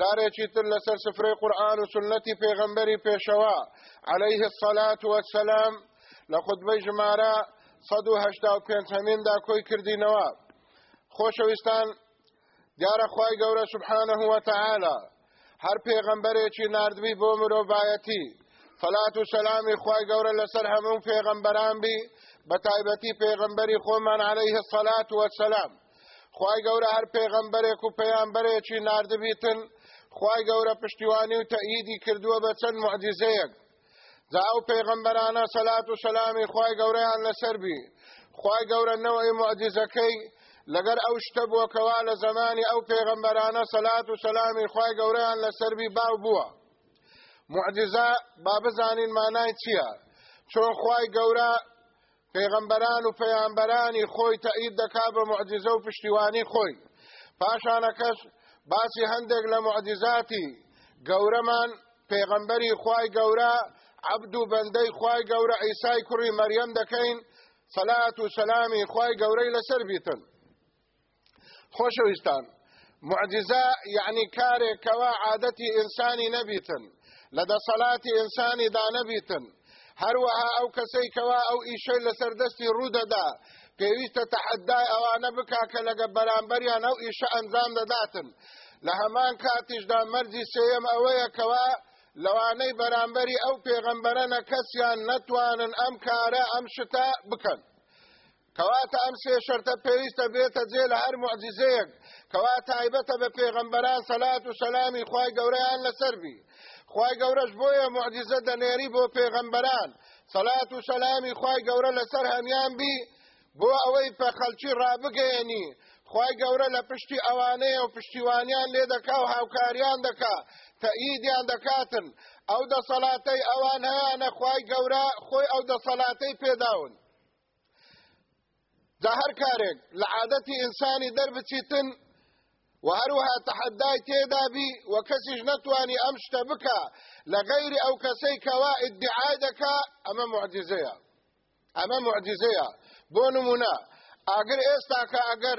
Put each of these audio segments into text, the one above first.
جارێکی تر لەسەر سفرەی قورآن و سنەتی پێغەمبەری پێشەوە عليه الصلاة والسلام لە خودبەی ژمارە 1970 هەمیندا کۆی کردینەوە. خۆشەویستان دیارە خی گەورە سبحانه وتعالى هەر پێغەمبەرێکی نردبی بۆ مرۆڤایەتی. فەلات و سەلامی خی گەورە لەسەر هەموو پێغەمبەران بی بە تایبەتی پێغەمبەری خۆمان عليه الصلاة والسلام خی گەورە هەر پێغەمبەرێک و پەیامبەرێکی نردبیتن خی گەورە پشتیوانی و تەئیدی کردووە بە چەند معجزەیەک. جا ئەو پێغەمبەرانە سەلات و سەلامی خی گەورەیان لەسەر بی. خی گەورە نەوەی معجزەکەی لەگەر ئەو شتە بووەکەوا لە زمانی ئەو پێغەمبەرانە سەلات و سەلامی خی گەورەیان لەسەربی باو بووە. معجزە با بزانین مانای چییە؟ چۆن خی گەورە پێغەمبەران و پەیامبەرانی خۆی تەئید دەکا بە معجزە و پشتیوانی خۆی. پاشانەکەش باسی هەندێک لە معجزاتی گەورەمان پێغەمبەری خی گەورە عبد و بەندەی خی گەورە ئەیسای کوڕی مەریەم دەکەین سەلات و سەلامی خی گەورەی لەسەر بیتن. خۆشەویستان معجزە یعنی کارێکەوە عادەتی ئینسانی نەبیتن لە دەسەڵاتی ئینسانی دا نەبیتن هەروەها ئەو کەسەی کەوا ئەو ئیشەی لەسەر دەستی ڕوودەدا پێویستە تەحەدای ئەوانە بکا کە لەگە بەرامبەریان ئەو ئیشە ئەنجام دەداتن. لە هەمان کاتیشدا مەرجی سێم ئەوەیە کەوا لەوانەی بەرامبەری ئەو پێغەمبەرەنە کەسیان نەتوانن ئەم کارە ئەم شتە بکەن. کەواتە ئەم سێ شەرتە پێویستە بێتە جێ لە هەر معجزەیەک کەوا تایبەتە بە پێغەمبەران سەلات و سەلامی خوای گەورەیان لەسەر بی خوای گەورەش بۆیە معجزە دەنێری بۆ پێغەمبەران. سەلات و سەلامی خوای گەورە لەسەر هەمیان بی بۆ ئەوەی پە خەلکی ڕابگەێنی خوای گەورە لە پشتی ئەوانەیە و پشتیوانیان لێ دەکا و هاوکاریان دەکا تەئیدیان دەکاتن. ئەو دەسەڵاتەی ئەوان هەیەە خوای گەورە خۆی ئەو دەسەڵاتەی پێداون. دا هەر کارێک لە عادەتی ئینسانی دەربچیتن و هەروها تەحەدای تێدابی و کەسیش نەتوانی ئەم شتە بکە لە غەیری ئەو کەسەی کەوا ئیدعای دەکا ئەمە معجزەیە. ئەمە معجزەیە. بۆ نمونە. ئاگر ئێستا کە ئەگەر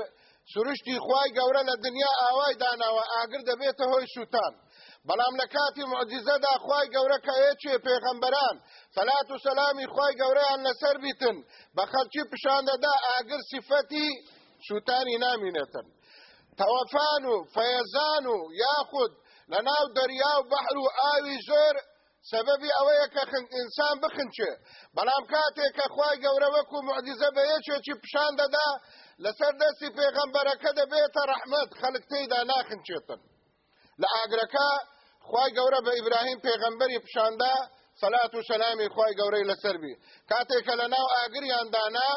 سروشتی خوای گەورە لە دنیا ئاوای داناوە ئاگر دەبێتە هۆی سووتان. بەڵام لە کاتی معجزەدا خوای گەورە کە هەیەکێ پێغەمبەران سەلات و سەلامی خوای گەورەیان لەسەر بیتن. بە خەڵکی پیشان دەدا ئاگر سیفەتی سووتانی نامینێتن. تەوەفان و فەیەزان و یاخود لە ناو دەریا و بەحر و ئاوی زۆر سببی ئەوەیە کە ئینسان بخنچێ بەڵام کاتێک کە خوای گەورە وەکو معجزە بە یەکێکی پیشان دەدا لەسەر دەستی پێغەمبەرەکە دەبێتە ڕەحمەت خەڵک تێیدا ناخنچێتن لە ئاگرەکە خوای گەورە بە ئیبراهیم پێغەمبەری پیشاندا سەلات و سەلامی خی گەورەی لەسەربی کاتێکە لە ناو ئاگریاندانا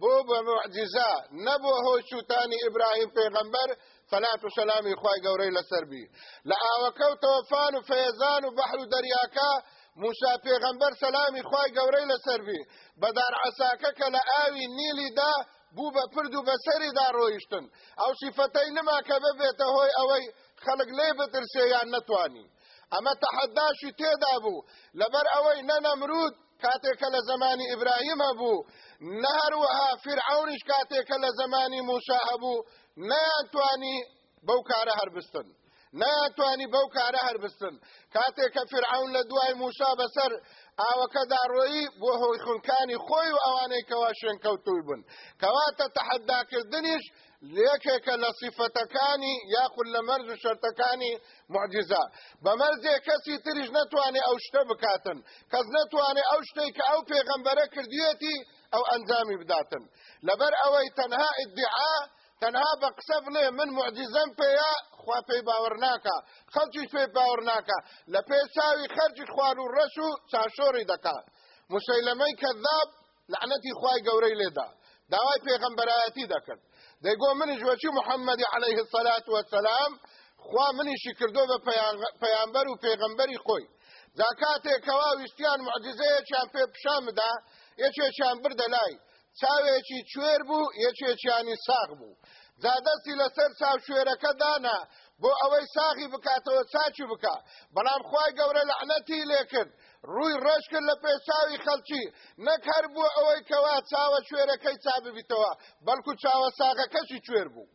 بۆ بە معجززا نەبووە هۆی چوتانی ئیبراهیم پێغەمبەر سەلات و سەلامی خی گەورەی لەسەربی لە ئاوەکەوتەوە فان و فێزان و بەحر و دەریاکە موسا پێغەمبەر سەلامی خی گەورەی لەسەربی بەدار عساکە کە لە ئاوی نیلیدا بوو بە پرد و بەسەریدا ڕۆیشتن. ئەو سیفەتەی نما کە ببێتە هۆی ئەوەی خەڵک لێ بترسێیان نەتوانی. ئەمە تەحەداشی تێدا بوو. لەبەر ئەوەی نەنەمرود کاتێکە لە زمانی ئیبراهیمە بوو نەهروەها فرعونیش کاتێکە لە زمانی موسا هەبوو نەیانتوانی بەو کارە هەربستن. ناتوانی بەو کارە هەربستن. کاتێک کە فرعون لە دوای موسا بەسەر ئاوەکە داڕۆیی بۆ هۆی خونکانی خۆی و ئەوانەی کەوا شوێنکەوتوی بن. کەواتە تەحەداکردنیش لێکێکە لە سیفەتەکانی یاخود لە مەرز و شەرتەکانی معجززا بە مەرزێ کەسی تریش نەتوانێت ئەو شتە بکاتن. کەس نەتوانێت ئەو شتێک کە ئەو پێغەمبەرە کردوێتی ئەو ئەنجامی بداتن. لەبەر ئەوەی تەنها ئیدعا تەنها بە قسە بڵێ من معجززەم پێەیە خوا پێی باوەڕ ناکە خەڵکیش پێی باوەڕ ناکە لە پێ چاوی خەرجی خوار و ڕەش و چاشۆری دەکات مسەیلەمەی کەذاب لعنەتی خوای گەورەی لێدا. داوای پێغەمبەرایەتی دەکرد. دەیگۆ منیش وەچی محەممەدی عليه الصلاة والسلام خوا منیشی کردو بە پەیامبەر و پێغەمبەری خۆی. زاکاتێکەوا ویستیان معجزەیەکیان پێ پیشان بدا یەکێکیان بردە لای چاوێکی کوێر بوو یەکێکیانی ساغ بوو. زادەستی لەسەر چاو شوێرەکە دانا بۆ ئەوەی ساغی بکاتەوە چاچی بکە بەڵام خی گەورە لەعنەتی لێکرد. ڕووی ڕێش کرد لە پێچاوی خەڵکی. نەک هەر بوو ئەوەی کەوا چاوە کوێرەکەی چا ببیتەوە بەڵکو چاوە ساغەکەشی کوێر بوو.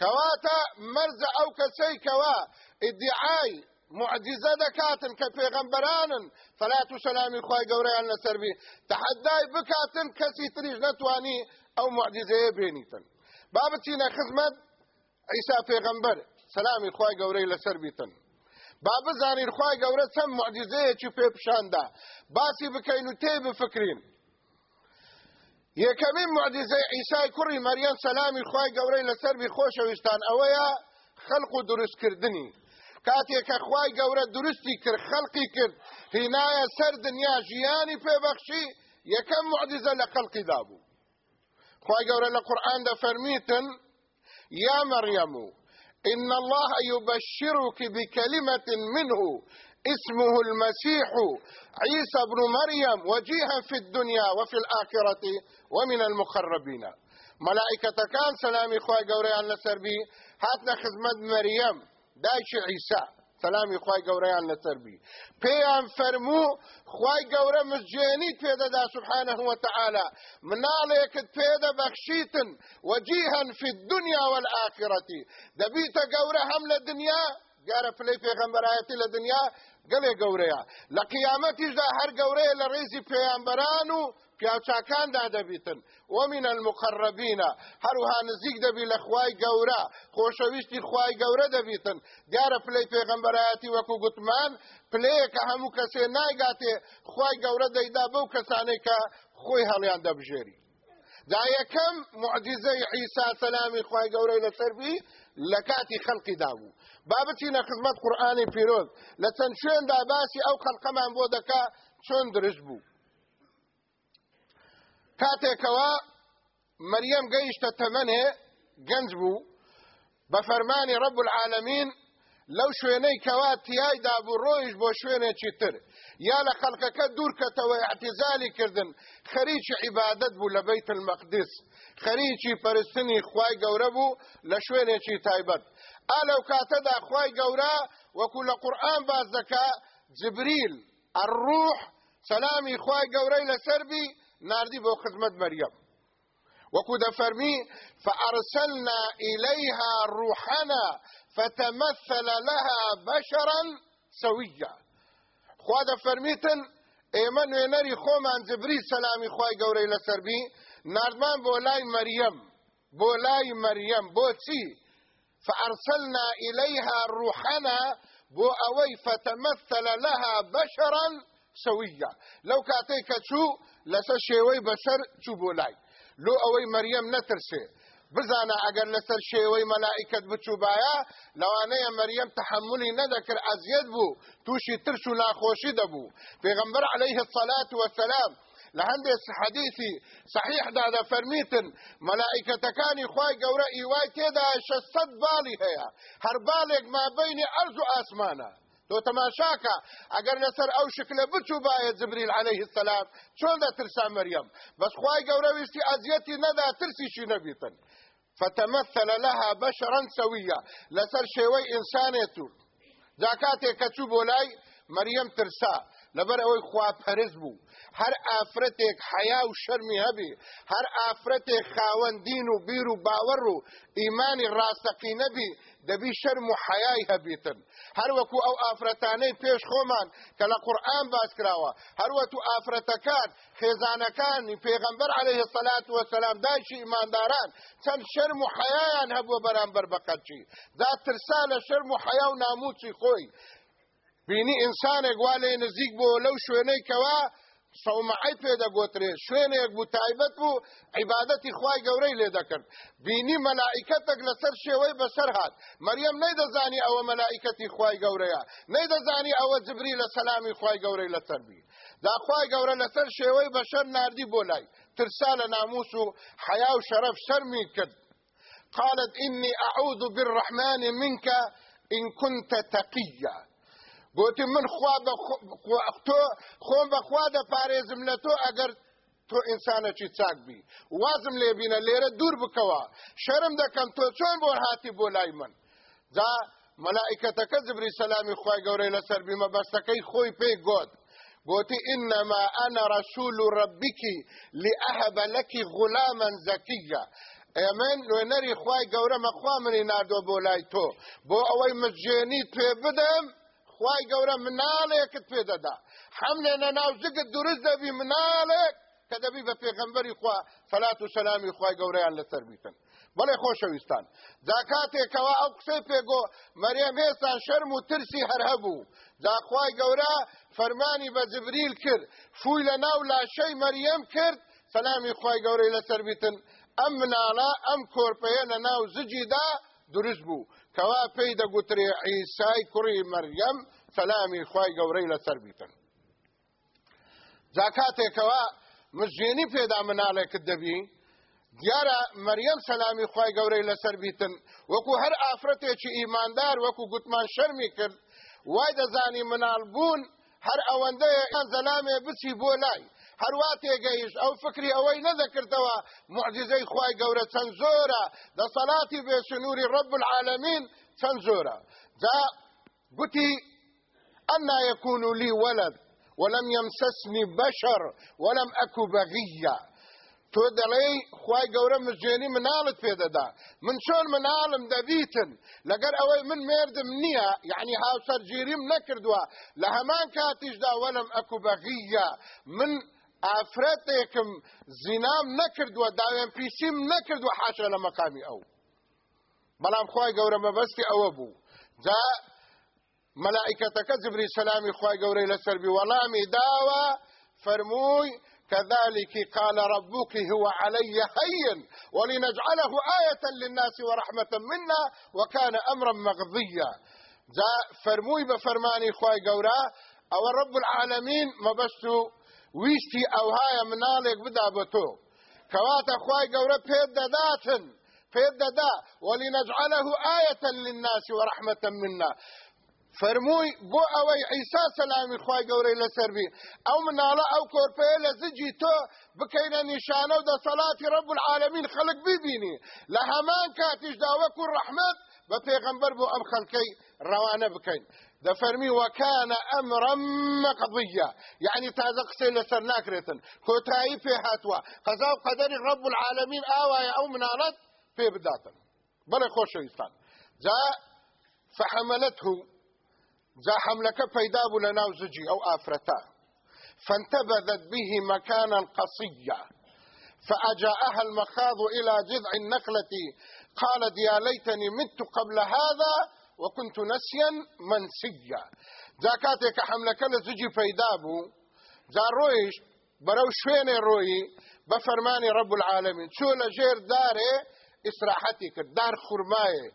کەواتە مەرزە ئەو کەسەی کەوا ئیدعای معجزە دەکاتن کە پێغەمبەرانن فەلات و سەلامی خی گەورەیان لەسەربی تەحەدای بکاتن کەسی تریش نەتوانی ئەو معجزەیە بێنیتن با بچینە خزمەت ئەیسا پێغەمبەر سەلامی خی گەورەی لەسەر بیتن با بزانین خی گەورە چەند معجزەیەکی پێ پیشاندا باسی بکەین و تێ بفکرین یەکەمین معجزەی ئیسای کوڕی مەریەم سەلامی خی گەورەی لەسەربی خۆشەویستان ئەوەیە خەڵق و دروستکردنی کاتێکە خوای گەورە درستی کرد خەڵقی کرد. هینایە سەر دنیا ژیانی پێبەخشی یەکەم معجزە لە خەڵقی دابوو. خوای گەورە لە قورآن دەفەرمیتن یا مەریەم إن الله يبشرك بكلمة منه اسمه المسيح عيسى بن مريم وجيها في الدنيا وفي الآخرة ومن المقربين. ملائكة كان سلامي خواهي قوريان لسربي هاتنا خدمت مريم دایکی عیسا سلامی خوای گەورەیان لەسەربی پێیان فەرموو خوای گەورە مزجێنیت پێدەدا سبحانه وتعالى مناڵێکت پێدە بەخشیتن. وەجیهن في الدنيا والآخرة دەبیتە گەورە هەم لە دنیا گارە پلەی پێغەمبەرایەتی لە دنیا گەلێ گەورەیە. لە قیامەتیشدا هەر گەورەیە لە ڕێزی پێیانبەران و پیاوچاکاندا دەبیتن ومن المقربین هەروها نزیک دەبی لە خوای گەورە خۆشەویستی خوای گەورە دەبیتن. دیارە پلەی پێغەمبەرایەتی وەکو گوتمان پلەیەکە هەموو کەسێ نایگاتێ خوای گەورە دەیدا بەو کەسانەی کە خۆی هەڵیان دەبژێری. دا یەکەم معجزەی عیسا سەلامی خوای گەورەی لەسەربی لە کاتی خەڵقی دابوو. بابەتی لە خزمەت قورآانی پیرۆز. لە چەند شوێندا باسی ئەو خەڵقەمان بۆ دەکا چۆن درش بوو. کاتێکەوە مەریەم گەیشتە تەمەنێ گەنج بوو. بە فەرمانی ڕەب العالمین لەو شوێنەی کەوا تیایدا بوو ڕۆیش بۆ شوێنێکی تر. یا لە خەڵکەکە دوورکەتەوە اعتیزالی کردن خەریکی عیبادت بوو لە بەیت المەقدس. خەریکی پەرستنی خوای گەورە بوو لە شوێنێکی تایبەت. ئالەو کاتەدا خوای گەورە وەکو لە قورئان باز دەکا جبریل الروح سەلامی خوای گەورەی لەسەربی ناردی بۆ خزمەت مەریەم. وەکو دەفەرمی فأرسلنا إليها روحنا فتمثل لها بشرا سويا. خوا دەفەرمیتن ئێمە نوێنەری خۆمان جبری سەلامی خوای گەورەی لەسەربی ناردمان بۆ لای مەریەم بۆ لای مەریەم بۆچی فأرسلنا إليها روحنا بۆ ئەوەی فتمثل لها بشرا سويا. لو کاتێک کە چوو لەسەر شێوەی بەسەر چوو بۆ لای. لۆ ئەوەی مەریەم نەترسێ. بزانە ئەگەر لەسەر شێوەی مەلائکت بچوبایە لەوانەیە مەریەم تحملی نەدەکرد ئەزیەت بوو تووشی ترش و ناخۆشی دەبوو. پێغمبەر عليه الصلاة والسلام لهندێ حدیثی صحیح دادا فەرمیتن مەلائکەتەکانی خوای گەورە ئیوای تێدا باڵی هەیە هەر باڵێک ما بینی ئەرز و ئاسمانە تۆ تەماشاکە ئەگەر لەسەر ئەو شکلە بچوو باە جبریل عليه السلام. چۆن دەترسا مەریەم بەس خوای گەورە ویستی ئەزیەتی نەدا ترسیشی نەبیتن فتمثل لها بشرا سويا لسر شوي انسانيتو زكاتي كچو بولاي مريم ترسا. لبر اوي خوا پرز بو هر ئافرەتێک حیا و شەرمی هەبێ هەر ئافرەتێک خاوەن دین و بیر و باوەڕ و ئیمانی ڕاستەقی نەبی دەبی شەرم و حیای هەبیتن. هەروەکو ئەو ئافرەتانەی پێش خۆمان کە لە قورآن باس کراوە هەروەتو ئافرەتەکان خێزانەکانی پێغەمبەر عليه الصلاة والسلام دایشی ئیمانداران چەند شەرم و حیایان هەبووە بەرامبەر بەقەرچی دا ترسا لە شەرم و حیا و ناموچی خۆی. بینی ئینسانێک وا لێ نزیک بۆ لەو شوێنەی کەوا سەومەعی پێدەگۆترێ شوێنێک بوو تایبەت بوو عیبادەتی خوای گەورەی لێ دەکرد بینی مەلائیکەتێک لەسەر شێوەی بەسەر هات مەریەم نەیدەزانی ئەوە مەلائیکەتی خوای گەورەیە نەیدەزانی ئەوە جبری لە سەلامی خوای گەورەی لەسەر بی. دا خوای گەورە لەسەر شێوەی بەشەر ناردی بۆ لای ترسا ناموس و حیا و شەرەف شەرمی کرد. قالت إني أعوذ بالرحمن منك إن كنت تقيا گوتی من خوا تۆ خۆم بەخوا دەپارێزم لە تۆ ئەگەر تۆ ئینسانەکی چاک بی. وازم لێبینە لێرە دوور بکەوە. شەرم دەکەم تۆ چۆن بۆ هاتی بۆ لای من؟ جا مەلائکەتەکە زبری سەلامی خوای گەورەی لەسەر بیمە بەستەکەی خۆی پێی گوت قلت إنما أنا رسول ربك لأهب لك غلاما زكيا. ئێمن نوێنەری خوای گەورە مەخوا منی نردۆ بۆ لای تۆ. بۆ ئەوەی مجێنی توێ بدەم خوای گەورە مناڵێکت پێ دەدا. حملێنە ناو زگت دروست دەبی مناڵێک کە دەبی بە پێغەمبەری خوا فەلات و سەلامی خوای گەورەیان لەسەر بیتن. بەڵێ خۆشەویستان. جاکاتێکەوە ئەو قسەی پێگۆ مەریەم هێستان شەرم و ترسی هەر هەبوو جاخوای گەورە فەرمانی بە جبریل کرد. فوی لە ناو لاشەی مەریەم کرد سەلامی خوای گەورەی لەسەر بیتن. ئەم مناڵە ئەم کۆرپەیە لە ناو زجیدا دروست بوو. کەوا پێی دەگوترێ عیسای کوڕی مەریەم سەلامی خوای گەورەی لەسەر بیتن. جاکاتێکەوە مژێنی پێدا مناڵێکت دەبی دیارە مەریەم سەلامی خوای گەورەی لەسەر بیتن. وەکو هەر ئافرەتێکی ئیماندار وەکو گوتمان شەرمی کرد وای دەزانی مناڵ بوون هەر ئەوەندەیە ئەن زەلامێ بچی بۆ لای. هەروە تێگەیشت ئەو فکری ئەوەی نەدەکردەوە معجزەی خوای گەورە چەند زۆرە. دەسەڵاتی بێسنووری ڕب العالمین چەند زۆرە. جا گوتی ئەنا يكون لي ولد ولم يمسسني بشر ولم أكو بغيا تۆ دەڵێ خی گەورە مژێنی مناڵت پێدەدا من چۆن مناڵم دەبیتن؟ لەگەر ئەوەی من مردم نییە یعنی هاوسەرگیریم نەکردووە. لە هەمان کاتیشدا وەلم ئەکو بەغیە. من ئافرەتێکم زینام نەکردووە داوێن پیسیم نەکردووە حاشە لە مەقامی ئەو. بەڵام خی گەورە مەبەستی ئەوە بوو. جا مەلائکەتەکە جبری سەلامی خی گەورەی لەسەربی وەڵامی داوە فەرمووی كذلك قال ربك هو علي هين ولنجعله آية للناس ورحمة منا وكان أمرا مغضيا جاء فرموي بفرماني خواي قورا أو رب العالمين مبستو ویستی ئەوهایە مناڵێک بدا بە تۆ. کەواتە خی گەورە پێت دەداتن پێت دەدا. وەلینەجعله ئاەتە للناس وەرحمەتە منا فەرمووی بۆ ئەوەی عیسا سەلامی خی گەورەی لەسەربی ئەو مناڵە ئەو کۆرپەیە لە زجی تۆ بکەینە نیشانە و دەسەڵاتی ڕب العالمین خەڵک ببینی. لە هەمان کاتیشدا وەکو ڕەحمەت بە پێغەمبەر بۆ ئەم خەڵکەی ڕەوانە بکەین. دفرمي وكان امرا مقضيا يعني تازق سيل سرناك ريتن كوتاي في هاتوا قضاء قدر رب العالمين آوايا أو منارت في بداتن بل خوش يستان جاء فحملته جاء حملك فيداب لنا زجي أو افرتا فانتبذت به مكانا قصيا فأجاءها المخاض إلى جذع النخلة قالت يا ليتني مت قبل هذا وكنت نسيا منسيا. جا کاتێک کە حملەکە لە زجی پەیدا بوو جا ڕۆیش بەرەو شوێنێ ڕۆیی بە فەرمانی ڕب العالمین. چۆ لە ژێر دارێ ئیسراحەتی کرد دار خورمایە.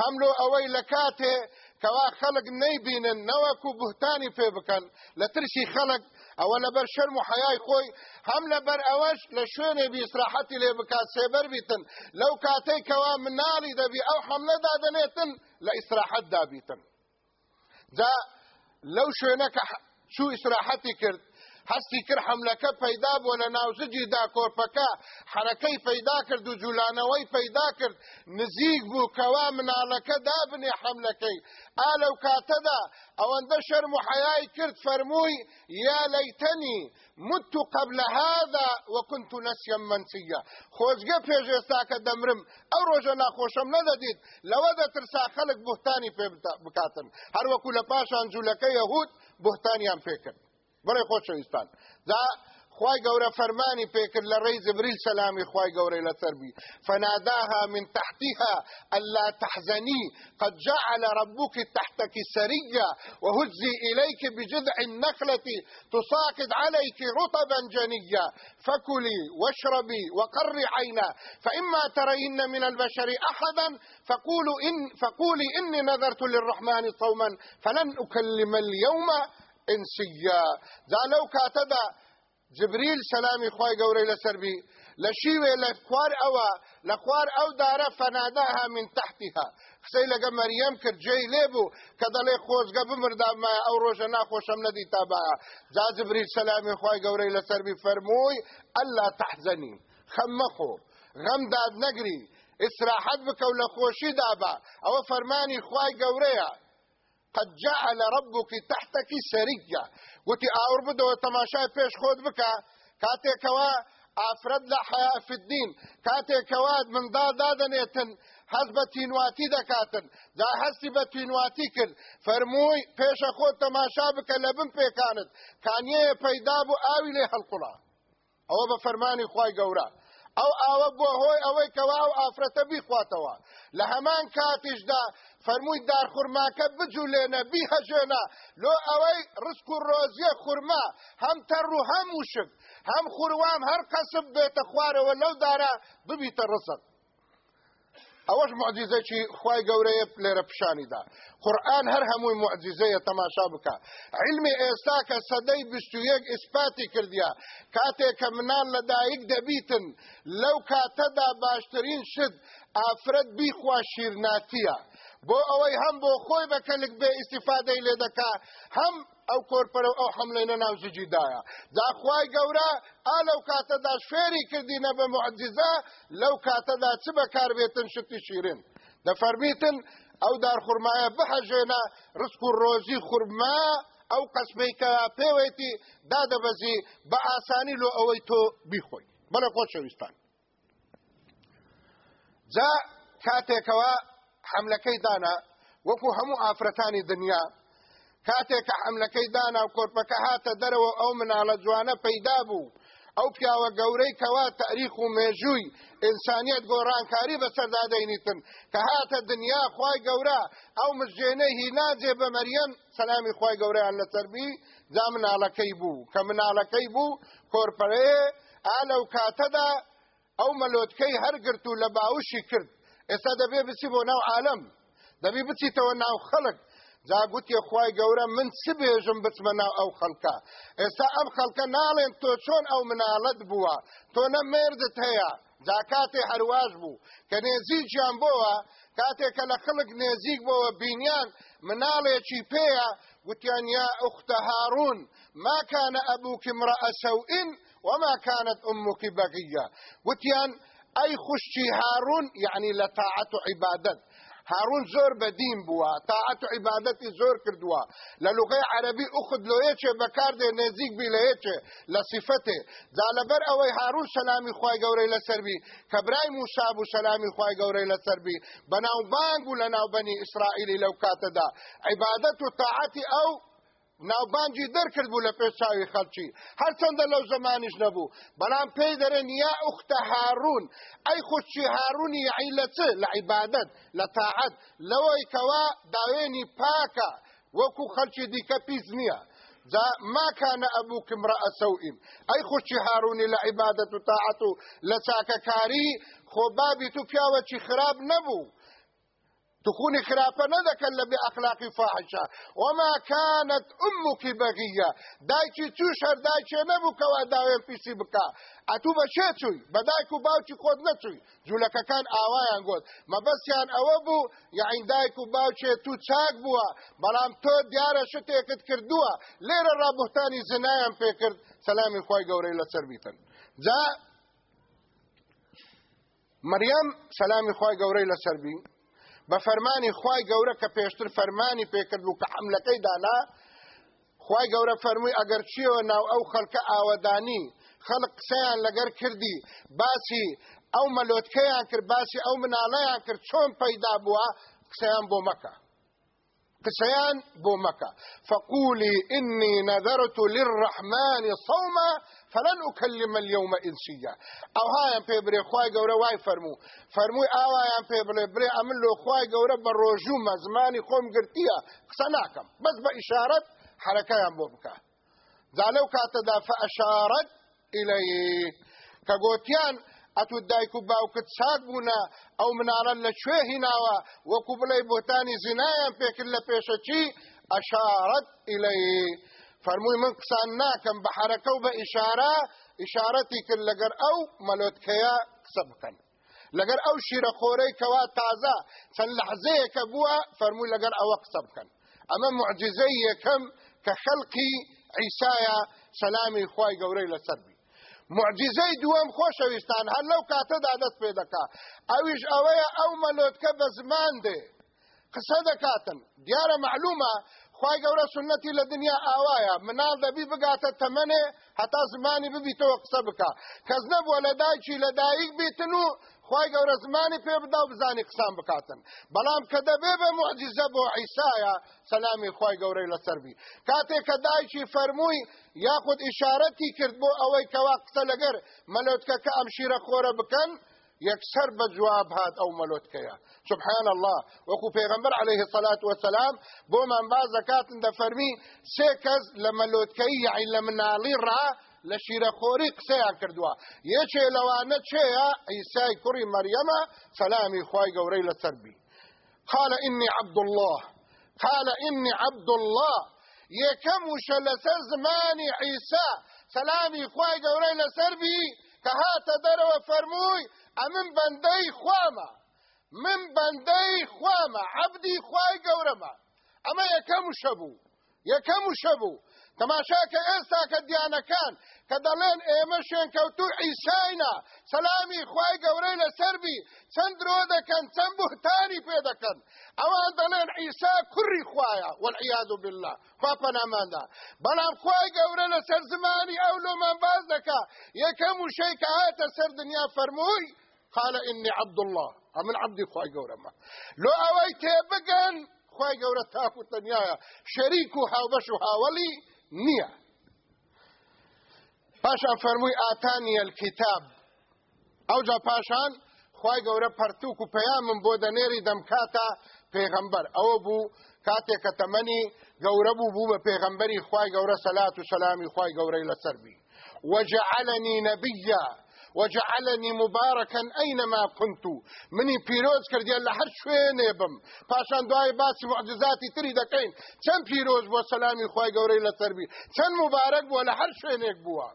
هەم لۆ ئەوەی لە کاتێ کەوا خەڵک نەیبینن نەوەکو بوهتانی پێ بکەن. لە ترسی خەڵک ئەوە لەبەر شەرم و حیای خۆی هەم لەبەر ئەوەش لە شوێنێ بیسراحەتی لێ بکات سێبەر بیتن لەو کاتەی کەوا مناڵی دەبی ئەو حملەدا دەنێتن لە ئیسراحەت دابیتن جا لەو شوێنەکە چوو ئیسراحەتی کرد هەستی کرد حملەکە پەیدا بووە لە ناوزجی دا کۆرپەکە حرەکەی پەیدا کرد و جوولانەوەی پەیدا کرد. نزیک بوو کەوا مناڵەکە دابنێ حملەکەی ئا لەو کاتەدا ئەوەندە شەرم و حیای کرد فەرمووی یا لەیتەنی مت قبل هذا وكنت نسيا منسيا خۆزگە ئێستاکە دەمرم ئەو ڕۆژە ناخۆشم نەدەدیت لەوە دەترسا خەڵک بوهتانی پێ بکاتن هەروەکو لە پاشان جوولەکە یەهود بوهتانیان پێکرد بەڵێ خۆشەویستان دا خواي قورة فرماني فيكر لري جبريل سلامي خواي قورة لتربي فناداها من تحتها ألا تحزني قد جعل ربك تحتك سرية وهزي إليك بجذع النخلة تساقط عليك رطبا جنيا فكلي واشربي وقري عينا فإما ترين من البشر أحدا فقولوا إن فقولي إني نذرت للرحمن صوما فلن أكلم اليوم ئینسیە جا لەو کاتەدا جبریل سەلامی خی گەورەی لەسەربی. لە شیوێ لە خوار ئەوە لە خوار ئەو دارە فەناداها من تحتیها قسەی لەگە مەریەم کرد جێی لێبوو کە دەڵێ خۆزگە بمردامایە ئەو ڕۆژە ناخۆشەم نەدی تابایە جا جبریل سەلامی خی گەورەی لەسەربی فەرمووی ئەللا تەحزەنی. خەممەخۆ غەمداد نەگری. ئیسراحەت بکە و لە خۆشی دابا. ئەوە فەرمانی خی گەورەیە. قد جعل ربك تحتك سرية وتي آور بدو تماشای پیش خود بکا. کاته کوا افرد لا حياء في الدين کاته کواد من دا دادنیتن. حز بتینواتی دکاتن. دا حسی بتینواتی کرد فرموی پیش خود تماشا بکا لبن پیکانت. کانیه پیدا بو آوی لی حلقلا او بفرمانی خواهی گورا. او ئاوە بۆ هۆی ئەوەی کەوا و ئافرەتە بیخواتەوە. لە هەمان کاتیشدا فەرمووی دارخورماکە بجوولێنە بیهەژێنە. لۆ ئەوەی ڕسک و ڕۆزیە خورما هەم تەڕ و هەم وشک هەم خوروام هەر قەسب بێتە خوارەوە لەو دارە ببیتە ڕسک ئەوەش معجززەی خی گەورەیە لێرە پیشانیدا. قورآن هەر هەمووی معجززەیە تەماشا بکە. علمی ئێستا کە سەدەی بستویەک ئیسپاتی کردیا کاتێک کە منان لە دایک دەبیتن لەو کاتەدا باشترین شت ئافرەت بیخوا شیرناتیە بۆ ئەوەی هەم بۆ خۆی بەکەلک بێ ئیسیفادەی لێ دەکا هەم ئەو کۆرپەرە ئەو حملەی ناو زجیدایە داخوای گەورە ئا لەو کاتەدا فێری کردینە بە معجززە لەو کاتەدا چ بەکار بێتن شتی شیرن دەفەرمیتن ئەو دارخورمایە بهەژێنە ڕسک و ڕۆژی خورما ئەو قەسمەی کە پێوێتی دادەبەزی بە ئاسانی لۆ ئەوەی تۆ بیخۆی. بەڵە خۆشەویستان جا کاتێکەوە حملەکەی دانا وەکو هەموو ئافرەتانی دنیا کاتێک کە حملەکەی دانا و کۆرپەکە هاتە دەرەوە ئەو مناڵە جوانە پەیدا بوو. ئەو پیاوە گەورەی کەوا تاریخ و مێژووی ئینسانیت گۆڕانکاری بەسەردا دەینیتن کە هاتە دنیا خی گەورە ئەو مژێنەی هیناجێ بە مەریەم سەلامی خی گەورەیان لەسەربی جا مناڵەکەی بوو. کە مناڵەکەی بوو کۆرپەرەیە ئا لەو کاتەدا ئەو مەلۆتکەی هەرگرت و لە باوشی کرد. ئێستا دەبێ بچی بۆ ناو عالم دەبی بچیتەوە ناو خەڵک. جا گوتی خوای گەورە من چ بێژم بچمە ناو ئەو خەڵکە؟ ئێستا ئەم خەڵکە ناڵێن تۆ چۆن ئەو مناڵەت بووە؟ تۆ نە مێردت هەیە. جا کاتێ هەرواش بوو. کە نێزییان بۆوە کاتێکە لە خەڵک نێزیک بۆەوە بینیان مناڵێکی پێیە وتیان یا ئوختە هارون ما كان أبوك امرأ سوء وما كانت أمك بغية وتيان ئەی خوشتی هارون تاعەت و عیبادت. هارون زۆر بەدین بووە تاعەت و عیبادەتی زۆر کردووە. لە لوغەی عەربی ئوخد لۆیەکێ بەکاردێ نێزیک بی لە یەکێ لە سیفەتێ. جا لەبەر ئەوەی هارون سەلامی خوای گەورەی لەسەربی کە برای موسا بوو سەلامی خوای گەورەی لەسەربی بەناوبانگ و لە ناوبەنی ئیسرائیلی لەو کاتەدا. عیبادەت و تاعەتی ئەو ناوبانجی دەرکرد بوو لە پێچاوی خەلکی هەرچەندە لەو زمانیش نەبوو. بەڵام پێی دەرێن یا ئوختە هارون. ئەی خوشی هارونی یعی لە چ؟ لە عیبادەت لە تاعەت. لەوەی کەوا داوێنی پاکە. وەکو خەلکی دیکە پیس نییە. ما كان أبوك امرأ سوء أي خش هاروني لعبادة طاعته لساك كاري خبابي تفيا وشي خراب نبو تكوني خرافة نذكلا بأخلاق فاحشة وما كانت أمك بغية. دايكي توشر دايكي نبوك وداوين في سيبكا ئەتوو بە چێچووی بەدایک و باوکی خۆت نەچووی. جوولەکەکان ئاوایان گۆت. مەبەستیان ئەوە بوو یاعین دایک و باوچێ تو چاک بووە. بەڵام تۆ دیارە شتێکت کردووە. لێرە ڕابوتانی زنایان پێکرد سەلامی خۆی گەورەی لەسەر بیتن. جا مەریەم سەلامی خۆی گەورەی لەسەر بین. بە فەرمانی خی گەورە کە پێشتر فەرمانی پێکرد و کە حملەکەی دانا خی گەورە فەرمووی ئەگەر چیەوە ناو ئەو خەڵکە ئاوەدانی خەڵق قسەیان لەگەر کردی باسی ئەو مەلۆتکەیان کرد باسی ئەو مناڵەیان کرد چۆن پەیدا بووە قسەیان بۆ مەکە. قسەیان بۆ مەکە فقولی إني نذرت للرحمن صوما فلن أكلم اليوم إنسيا. أو هايان في بري خواي قورا واي فرمو. فرمو آوايان في بري بري أمن له خواي قورا بروجوما زماني قوم قرتيا. قصناكم بس بإشارة حركة بوبكا زالو كاتدا فأشارت إليه. كقوتيان ئەتو دایک و باوکت ساک بوونا ئەو مناڵە لە کوێ هیناوە وەکو بڵێ بۆتانی زینایان پێکرد لە پێشەچی ئەشارەت ئیلەی فەرمووی من قسان ناکەم بە حرەکە و بە ئیشارە ئیشارەتی کرد لەگەر ئەو مەلۆتکەیە قسە بکەن لەگەر ئەو شیرە خۆرەی کەوا تازە چەند لەحزەیەکە بووە فەرمووی لەگەر ئەوە قسە بکەن ئەمە معجزەی یەکەم کە خەڵقی عیسایە سەلامی خوای گەورەی لەسەر بی معجزەی دووەم خۆشەویستان هەر لەو کاتەدا دەست پێ دەکا. ئەویش ئەوەیە ئەو مەلۆتکە بە زمان دێ. قسە دەکاتن. دیارە معلومە خی گەورە سنەتی لە دنیا ئاوایە. مناڵ دەبی بگاتە تەمەنێ هەتا زمانی ببیتەوە قسە بکە کەس نەبووە لە دایکی لە دایک بیتن و خی گەورە زمانی پێ بدا و بزانی قسان بکاتن. بەڵام کە دەبێ بە معجززە بۆ عیسایە سەلامی خی گەورەی لەسەربی کاتێک کە دایکی فەرمووی یاخود ئیشارەتی کرد بۆ ئەوەی کەوا قسە لەگەر مەلۆتکەکە ئەم شیرە خۆرە بکەن يكسر بجواب هاد او ملوتكيا سبحان الله. وكو پیغمبر عليه الصلاة والسلام بو من با زكاة دا فرمي سيكز لملوتكي يعني لمنالي را لشيرة خوري قسيا كردوا يچه لوانا چيا عيسى كري مريم سلامي خواي قوري لسربي قال إني عبد الله. قال إني عبد الله. يكمش لسر زماني عيسى سلامي خواي قوري لسربي كهات درو فرموي ئەمن بەندەی خوامە من بەندەی خوامە عبدی خوای گەورەمە ئەمە یەکەم شەبوو یەکەم شەبوو تەماشاکە ئێستا کە دیانەکان کە دەڵێن ئێمە شوێنکەوتو عیساینا سەلامی خوای گەورەی لەسەربی چەند درۆ دەکەن چەند بوهتانی پێ دەکەن ئەوان دەڵێن عیسا کوڕی خوایە والعیاذ بالله. خوا پەناماندا بەڵام خوای گەورە لەسەر زمانی ئەو لۆمان باز دەکا یەکەم وشەی کە هاتە سەر دنیا فەرمووی قال إني عبد الله. من عبدي قورة ما. لو أويت بقن خواهي قورة تاكو تنيايا. شريكو هاوبشو هاولي نية پاشان فرمووی آتاني الكتاب ئەو جا پاشان خی گەورە پەرتوک و پەیامم بۆ دەنێری دەمکاتە پێغەمبەر. ئەوە بوو کاتێک کە تەمەنی گەورە بوو بوو بە پێغەمبەری خی گەورە سەلات و سەلامی خی گەورەی لەسەربی وجعلني نبيا وجعلني مباركا أينما كنت. مني بيروز كرديان لحر شويني بم. پاشان دعاي باس معجزاتي تري دكين چن بيروز بو سلامي خواهي قوري لسربي چن مبارك بو لحر شوينيك بوا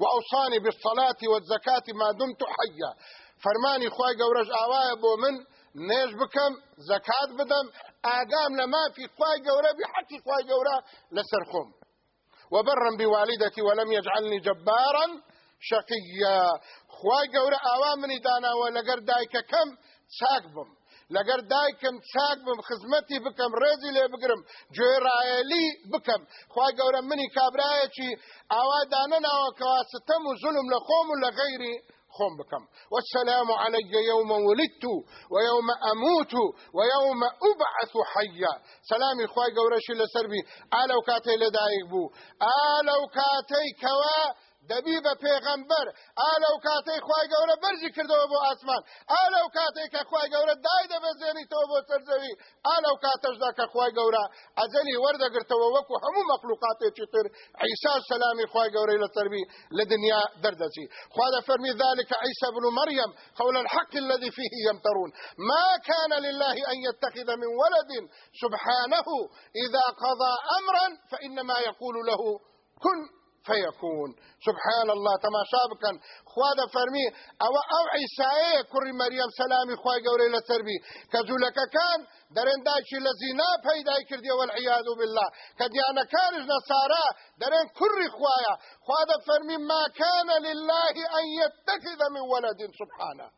وأوصاني بالصلاة والزكاة ما دمت حيا فرماني خواهي قورج آوايا بو من نێژ بکەم زەکات بدەم ئاگام لە مافی خوای گەورە بحقی خوای گەورە لەسەر خۆم. وبرا بوالدتي ولم يجعلني جبارا شقيا خوای گەورە ئاوا منی داناوە لەگەر دایکەکەم چاک بم. لەگەر دایکم چاک بم خزمەتی بکەم ڕێزی لێ بگرم گوێڕایەلی بکەم. خوای گەورە منی کابرایەکی ئاوا دانەناوەکەوا ستەم و زولم لە خۆم و لە غەیری خۆم بکەم. والسلام علي يوم ولدت ويوم أموت ويوم أبعث حيا. سلامي خواي قورشي لسربي آلو كاتي لدايق بو آلو كاتي كوا دەبی بە پێغەمبەر ئالە و کاتەی خی گەورە بەرزی کردەوە بۆ ئاسمان ئالە و کاتێک کە خی گەورە دای دەبەزێنیتەوە بۆ سەرزەوی ئالە و کاتەشدا کە خی گەورە ئەجەلی وەردەگرتەوە وەکو هەموو مەخلوقاتێکی تر. عیسا سەلامی خی گەورەی لە سەروی لە دنیا دەردەچی خوا دەفەرمی ذلك عيسى بن مريم قول الحق الذي فيه يمترون ما كان لله أن يتخذ من ولد سبحانه إذا قضى أمرا فإنما يقول له كن فيكون. سبحان الله تماشا بکەن خوا دەفەرمی ئەوە ئەو عیسایەیە کوڕی مەریەم سەلامی خوای گەورەی لەسەربی کە جوولەکەکان دەرێنداکی لە زینا پەیدای کردیەوە بالله. کە دیانەکانش نەسارا دەرێن کوڕی خوایە خوا دەفەرمی ما كان لله أن يتخذ من ولد سبحانه.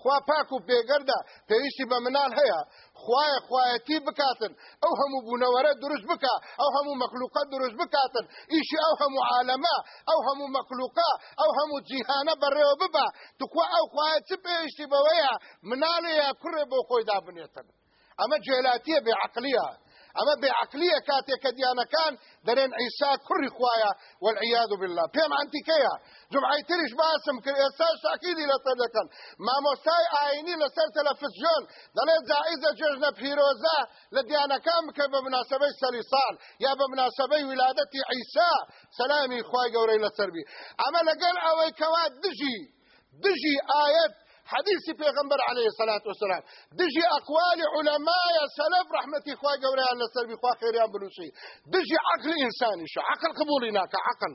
خوا پاک و پێگەردە پێویستی بە منال هەیە. خوایە خوایەتی بکاتن. ئەو هەموو بوونەوەرە دروست بکە ئەو هەموو مەخلوقە دروست بکاتن. ئیشی ئەو هەموو عالەمە ئەو هەموو مەخلوقە ئەو هەموو جیهانە بەڕێوە ببە توخوا ئەو خوایە چ پێویستی بەوەیە؟ مناڵەیە کوڕێ بۆ خۆی دابنێتن. ئەمە جێلاتیە بێعقلیە. ئەمە بێعقلیە کاتێک کە دیانەکان دەرێن عیسا کوڕی خوایە والعیاذ بالله. پێم ئەنتیکەیە جمعی تریش باسم کرد ئێستا شاکیدی لەسەر دەکەن مامۆستای ئاینی لەسەر تەلەفزیۆن دەڵێ جائزە جێژنە پیرۆزە لە دیانەکان بکە بە مناسبەی سەری ساڵ یا بە مناسبەی ولادەتی عیسا سەلامی خوای گەورەی لەسەربی ئەمە لەگەڵ ئەوەی کەوا دژی حديث پیغمبر عليه الصلاة والسلام. دجي أقوال علماء سلف رحمتي خواه قوري على سلبي خواه خيريان بلوشي دجي عقل إنساني شو. عقل قبوليناك عقل.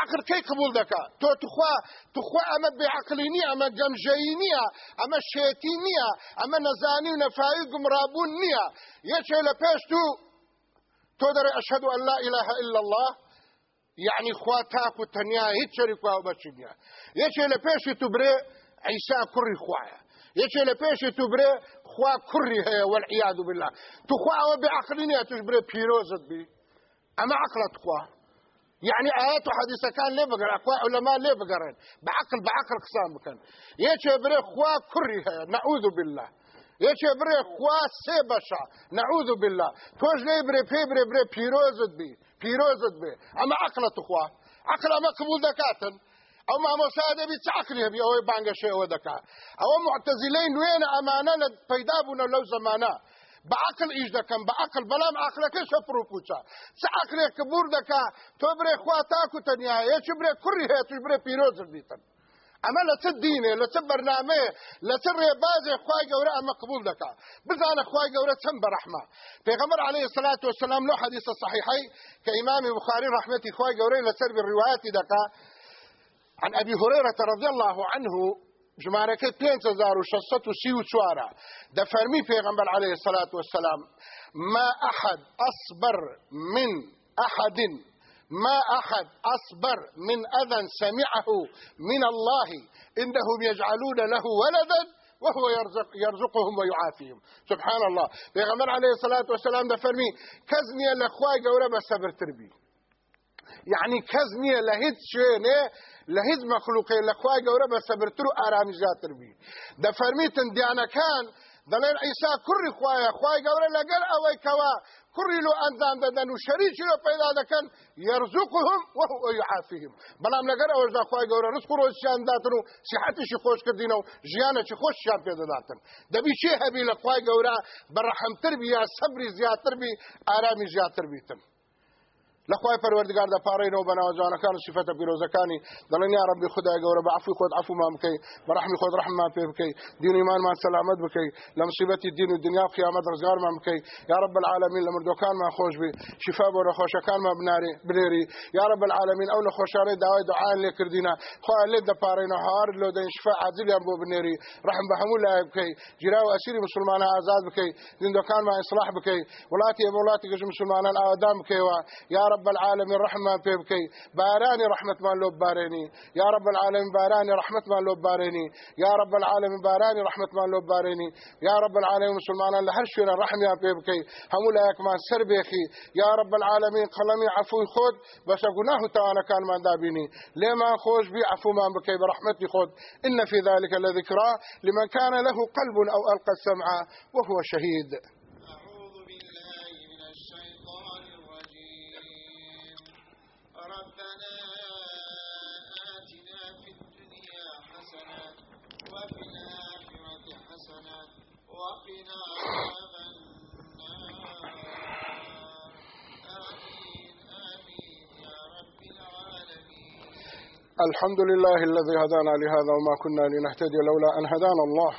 عقل كي قبول دكا تو تخوا تخوا اما بعقليني اما جمجينيا اما شيتينيا اما نزاني ونفاي قمرابون نيا يشي لبيش تو تو در اشهد ان لا إله إلا الله. يعني خوا تاكو تنيا هيت شريكوا وبشنيا يشي لبيش تبري خوایە یەکێ لە پێشی تو برێ خوا کوڕی هەیە وەعیاد بالله. تو خواوە بێعقلی نیە توش برێ پیرۆزت يعني آيات وحديث كان ليه بقر أقوى علماء ليه بقرين بعقل بعقل قسام بكن يشي بري خوا كري نعوذ بالله. يشي بري خوا سيبشا نعوذ بالله. توش ليه بري بي بري بري بيروزت بي بيروزت بي أما عقلت خوا عقل أما قبول دكاتن. أو مامۆسا دەبی چاکری هەبی ئەوەی بانگەشەوە دەکا ئەوە معتەزیلەی نوێنە ئەمانە لە پەیدا بوونە لەو زمانە بعقل ئیش دەکەم بعقل بەڵام عقلەکە پوچە چ عقلێک کە بور دەکا تۆ برێ خوا تاکو تەنیا یەکی برێ کوڕی توش برێ پیرۆزر بیتن ئەمە لە چ دینێ لە چ بەرنامەیە لە چ ڕێبازێ خوای گەورە ئەمە قبول دەکا بزانە خوای گەورە چەند بەرەحمە پێغەمبەر عليه الصلاة والسلام لو حديث صحيحي كإمام بخاري رحمتي خوای گەورەی لەسەر بالرواياتي دەکا عن أبي هريرة رضي الله عنه ژمارەکەی 5634 دەفەرمی پێغمبەر عليه الصلاة والسلام ما أحد أصبر من أحد ما أحد أصبر من أذى سمعه من الله إنهم يجعلون له ولدا وهو يرزق يرزقهم ويعافيهم. سبحان الله. پیغمبر عليه الصلاة والسلام دفرمي كزني لخواي قورة بسبر تربي يعني كزني لهيد شينه لە هیچ مەخلوقی لە خوای گەورە بە سەبرتر و ئارامی زیاتر بی دەفەرمیتن دیانەکان دەڵێن ئەیسا کوڕی خوایە خوای گەورە لەگەر ئەوەی کەوا کوڕی لۆ ئەنجام دەدەن و شەریکی لۆ پەیدا دەکەن یەرزوقهم وهو يعافيهم بەڵام لەگەر ئەوەشدا خوای گەورە و ڕۆژیان داتن و صحتیشی خۆش کردینە و ژیانێکی خۆشیان پێ دەداتن. دەبی چێ هەبی لە خوای گەورە بەڕەحمتر بی یا سەبری زیاتر بی ئارامی زیاتر بیتن. لەخوای پەروەردگار دەپارڕینەوە بە ناوجانەکان و سفەتە پیرۆزەکانی دەڵێن یا ربی خدای گەورە بە عفوی خۆت عفومان بکەی بە ڕحمی خۆت ڕحممان پێ بکەی دین و ایمانمان سەلامەت بکەی لە مصیبەتی دین و دنیا و قیامەت ڕزگارمان بکەی یا رب العالمین لە مردوەکانمان خۆش بی. شفا بۆ نەخۆشەکانمان بناری بنێری یا رب العالمین ئەو نەخۆشانەی داوای دوعایان لێ کردینە خوا لێ دەپارڕینەوە هەوار لۆ دەین شفا عاجلیان بۆ بنێری ڕحم بە هەموو لایە بکەی جیرا و ئەسیری مسلمانە ئازاد بکەی زیندەکانمان ئیسلاح بکەی وڵاتی ئێمە وڵاتی گەژ مسلمانان ئاوادان بکەیەوە یا رب العالمین ڕحم رحمان پێ بکەی بارانی ڕحمتمان لۆ بارێنی یا رب العالمین بارانی ڕحمتمان لۆ بارێنی یا رب العالمین بارانی ڕحمتمان لۆ بارێنی یا رب العالمین مسلمانان لە هەر شوێنە ڕحمیان پێ بکەی هەموو لایەکمان سەر بێخی یا رب العالمین قەڵەمی عفوی خۆت بەسە گوناه و تاوانەکانمان دابینی لێمان خۆش بی عفومان بکەی بە خۆت إن في ذلك لذكرى لمن كان له قلب أو ألقى السمع وهو شهيد. وقنا عذاب آمين آمين. يا رب العالمين. الحمد لله الذي هدانا لهذا وما كنا لنهتدي لولا أن هدانا الله.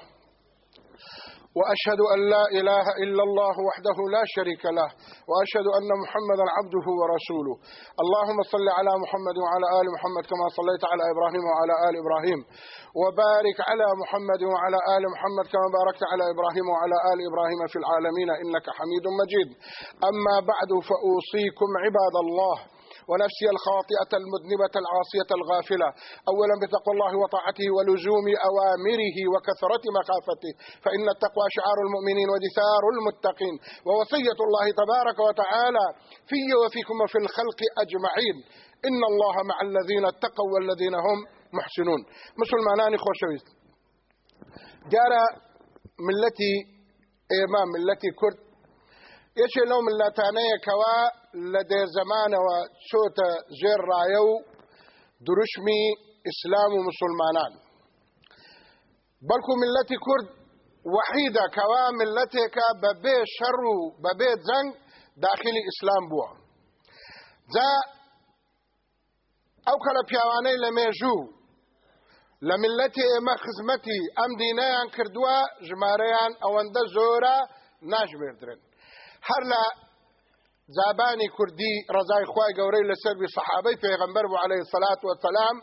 وأشهد أن لا إله إلا الله وحده لا شريك له. وأشهد أن محمدا عبده ورسوله. اللهم صل على محمد وعلى آل محمد كما صليت على إبراهيم وعلى آل إبراهيم. وبارك على محمد وعلى آل محمد كما باركت على إبراهيم وعلى آل إبراهيم في العالمين. إنك حميد مجيد. أما بعد فأوصيكم عباد الله. ونفسي الخاطئة المذنبة العاصية الغافلة. أولا بتقوى الله وطاعته ولزوم أوامره وكثرة مخافته. فإن التقوى شعار المؤمنين ودثار المتقين. ووصية الله تبارك وتعالى في وفيكم وفي الخلق أجمعين. إن الله مع الذين اتقوا والذين هم محسنون. مسلمانان خوشويست جارة ملتي إمام ملتي كرد یەکێ لەو ملەتانەیەکەوە لە دێرزەمانەوە چۆتە ژێر ڕایە و دروشمی ئیسلام و مسلمانان. بەڵکو ملەتی کورد وحیدە کەوا ملەتێکە بەبێ شەڕ و بەبێ جەنگ داخلی ئیسلام بووە جا ئەو کەلە پیاوانەی لە مێژوو لە ملەتی ئێمە خزمەتی ئەم دینەیان کردووە ژمارەیان ئەوەندە زۆرە ناژمێردرن هەر لە زابانی کوردی ڕزای خوای گەورەی لەسەروی سەحابەی پێغەمبەر بوو عليه الصلاة والسلام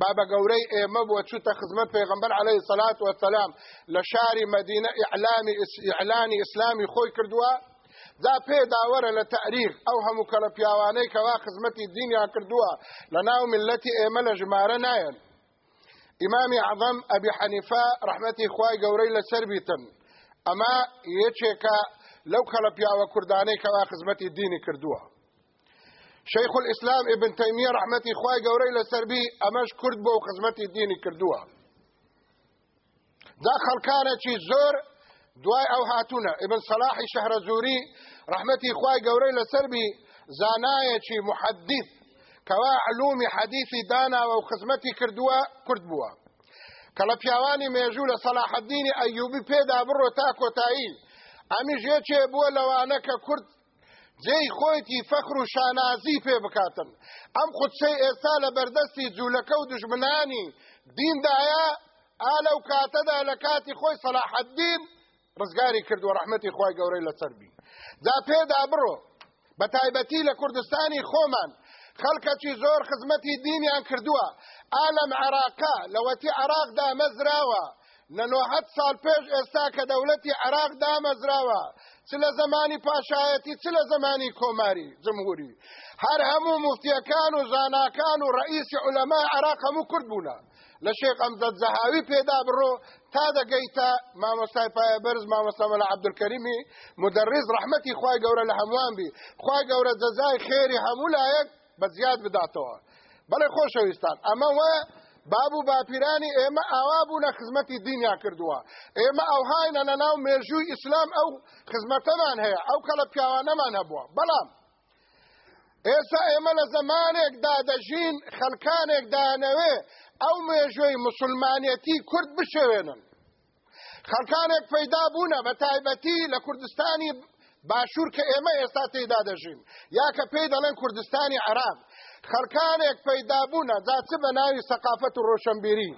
بابە گەورەی ئێمە بووە چوتە خزمەت پێغەمبەر عليه الصلاة والسلام لە شاری مدینە ئیعلامی ئیعلانی ئیسلامی خۆی کردووە دا پێ داوەرە لە تاریخ ئەو هەموو کەلە پیاوانەی کەوا خزمەتی دینیان کردووە لە ناو ملەتی ئێمە لە ژمارە نایەن. ئیمامی عظەم ئەبی خوای گەورەی لەسەر بیتن. ئەمە یەکێکە لەو کەڵە پیاوە کوردانەی کەوا خزمەتی دینی کردووە شەیخ الئیسلام ابن تەیمیە ڕەحمەتی خوای گەورەی لەسەربی ئەمەش کورد بۆ خزمەتی دینی کردووە دا خەڵکانێکی زۆر دوای ئەو هاتوونە ابن سەلاحی شەهرەزووری ڕەحمەتی خوای گەورەی لەسەربی زانایەکی محەدیث کەوا علومی حەدیثی داناوە و خزمەتی کردووە کورد بووە کە لە پیاوانی مێژوو لە سەلاحەدینی ئەیوبی پێدا بڕۆ تا کۆتایی ئەمیش یەکێ بووە لەوانە کە کورد جێی خۆیتی فەخر و شانازی پێ بکاتن ئەم خودسەی ئێستا لە بەردەستی جوولەکە و دژمنانی دیندایە ئالە و کاتەدا لە کاتی خۆی سەلاحەدین ڕزگاری کردووە ڕەحمەتی خۆی گەورەی لەسەربی دا پێدا بڕۆ بە تایبەتی لە کوردستانی خۆمان خەڵکەکی زۆر خزمەتی دینیان کردووە ئالەم عراقا لەوەتی عراقدا مەزراوە نەنۆحەت ساڵ پێش ئێستا کە دەولەتی عراق دامەزراوە. چ لە زمانی پاشایەتی چ لە زمانی کۆماری جمهوری. هەر هەموو مفتیەکان و زاناکان و ڕئیسی عولەما عراق هەموو کورد بوونە لە شێخ ئەمزەد زەهاوی پێدا بڕۆ تا دەگەیتە مامۆستای پایە بەرز مامۆستا مەلا عەبدولکەریمی مدەڕیز ڕەحمەتی خوای گەورە لە هەمووان بی. خوای گەورە جەزای خێری هەموو لایەک بە زیاد بداتەوە. بەڵێ خۆشەویستان. ئەمە وە بابو باپیرانی ئێمە ئاوا بوونە خزمەتی دینیا کردووە. ئێمە ئەو هاینە لە ناو مێژووی ئیسلام ئەو خزمەتەمان هەیە ئەو کە لە پیاوانەمان هەبووە. بەڵام ئێستا ئێمە لە زمانێکدا دەژین خەلکانێک دانەوێ ئەو مێژوەی مسلمانەتی کورد بشێوێنن. خەلکانێک پەیدا بوونە بە تایبەتی لە کوردستانی باشوور کە ئێمە ئێستا تێدا دەژین یا کە پێی دەڵێن کوردستانی عراق. خەڵکانێک پەیدابوونە جا چ بە ناوی سەقافەت و ڕۆشنبیری؟